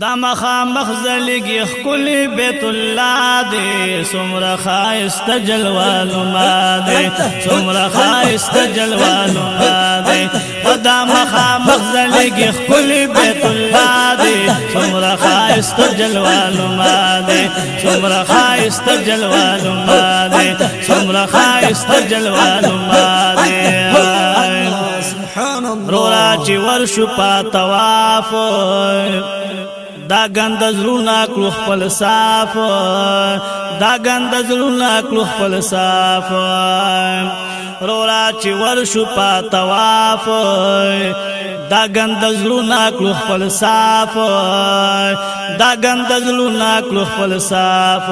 دا مخامخ زلگی خکلی بیت اللہ دی سمر خائست جلوال ما دی سمر خائست جلوال ما دی دا مخامخ زلگی خکلی بیت اللہ دی سمر خائست جلوال ما دی سمر خائست جلوال ما دی سمر خائست جلوال ما دی رو را چی ورشو پا توافو دا غند زلونا کلو خپل صاف دا غند زلونا کلو خپل صاف رورا چې ورشو په طواف دا غند زلونا کلو خپل صاف دا غندزلو ناکلو خپل صاف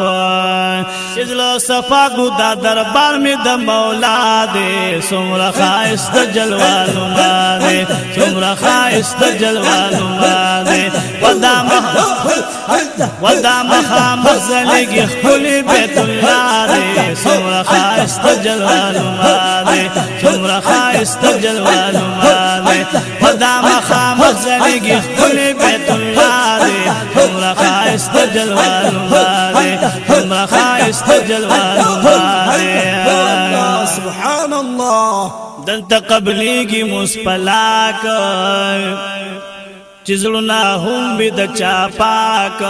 شزلو صفا کو دا دربار می د مولا دے سمرا خاست جلوالو ما دے سمرا خاست جلوالو ما دے ودا مخ ودا مخ مزلګ خپل بیت الله دے سمرا خاست جلوالو ما دے سمرا خاست جلوالو ما دے ودا مخ مزلګ خپل بیت جلوالو بارے ہما خائست جلوالو بارے سبحان الله دلتا قبلیگی مسپلاک چیزلونا هم بی د چا پاک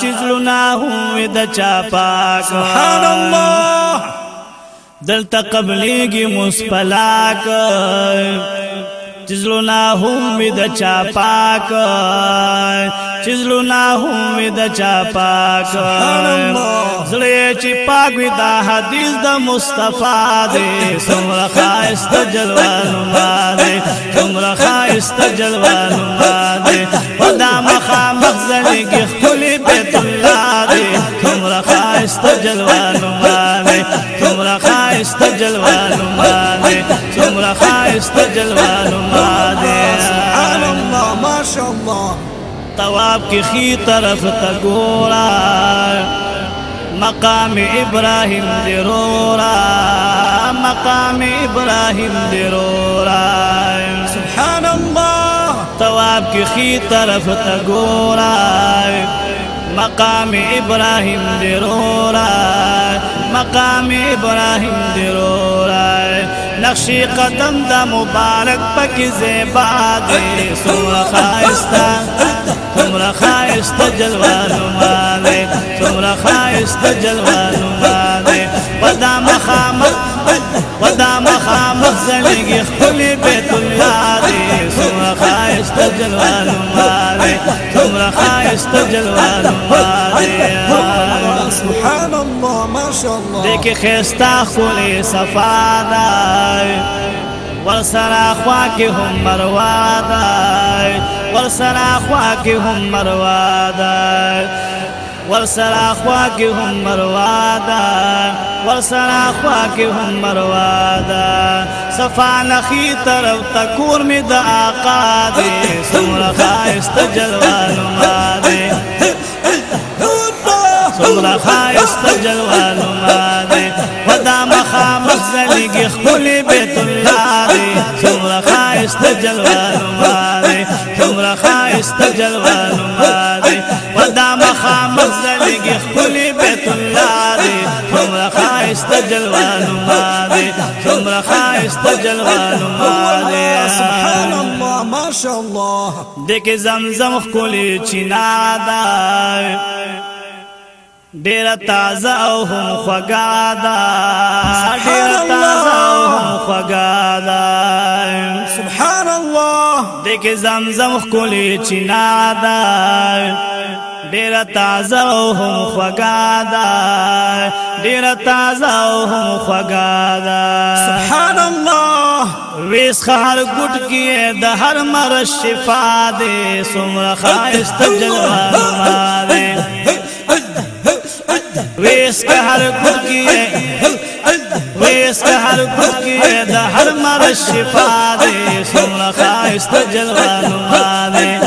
چیزلونا هم بی د چا پاک سبحان الله دلتا قبلیگی مسپلاک چیزلونا هم بی د چا پاک چزلو نا هم وی د چا پاک زړه چې پاک وی دا حدیث د مصطفی دی سمرا خاست جلوانو باندې سمرا خاست جلوانو باندې ودا مخا مخزن کې خپل بیت الله دی سمرا خاست جلوانو باندې سمرا خاست جلوانو باندې سمرا خاست جلوانو باندې تواب کی خی طرف تگورا مقام إبراهيم درورا مقام ابراہیم درورا سبحان اللہ تواب کی خی طرف تگورا مقام إبراهيم درورا مقام إبراهيم درورا نقشی قدم دا مبارک پکی زیبا دی سمرا خائستا سمرا خائستا جلوانو مالی سمرا خائستا جلوانو مالی ودا مخامت ودا مخامت زنگی خلی بیت اللہ دی سمرا خائستا جلوانو مالی سمرا خائستا جلوانو مالی دیکی خیستا خولی صفا دای ورسرا خوا کی هم مروا دای ورسرا خوا کی هم مروا دای ورسرا خوا کی هم مروا دای ورسرا خوا کی هم مروا دای صفا نخی طرف تکور می د آقا دی سمرا خایست جلوانو ما دی څومره خایست جلوالو ماده ودا مخا مخزلګي خپل بیت الله دی څومره خایست جلوالو ماده څومره خایست جلوالو ماده ودا مخا مخزلګي خپل بیت الله دی څومره خایست جلوالو ماده څومره خایست جلوالو ماده سبحان الله ما شاء الله دګه زمزم خپل چینا دا ډیر تازه او هم خوګا دا ډیر تازه او هم خوګا دا سبحان الله دغه زمزم خولي چینا دا ډیر تازه او هم خوګا دا ډیر تازه او هم خوګا دا سبحان الله ویس خار ګټ کې د هر مر شفا دې سمره خاص تجلوه ما دې ويسكهر كوكي ويسكهر كوكي ده هر مر الشفا دي سمر خايست جلوان مادي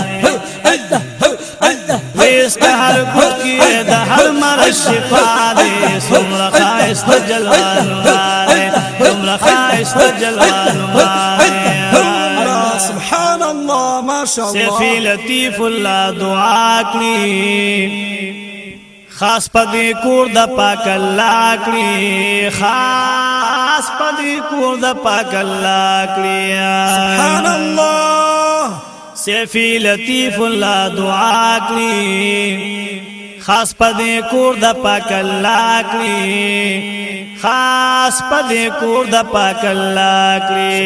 ويسكهر كوكي ده هر مر خايست خايست سبحان الله ما شاء الله سفي لطيف الله دعاك لي خاص پدې کور د پاک الله کړی خاص پدې کور د پاک الله کړی سبحان الله سیفی لطیف الله دعا کړی خاص په دې کور د پاک الله کړی خاص په دې کور د پاک الله کړی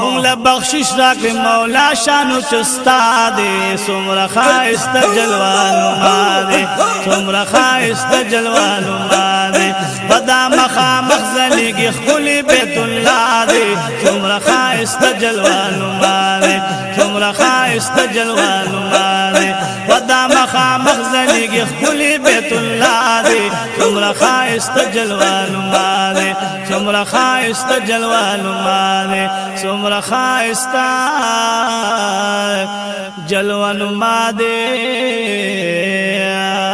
مونږ له بخشش راکړي مولا شانو چستا دې سمره خاست جلوانو باندې سمره خاست جلوانو باندې بدا مخا مخزلګي خولي بیت الله دې سمره خاست جلوانو باندې سمره خاست جلوانو خایست جلوانو ماده سمرا خایست جلوانو ماده سمرا خایست جلوانو ماده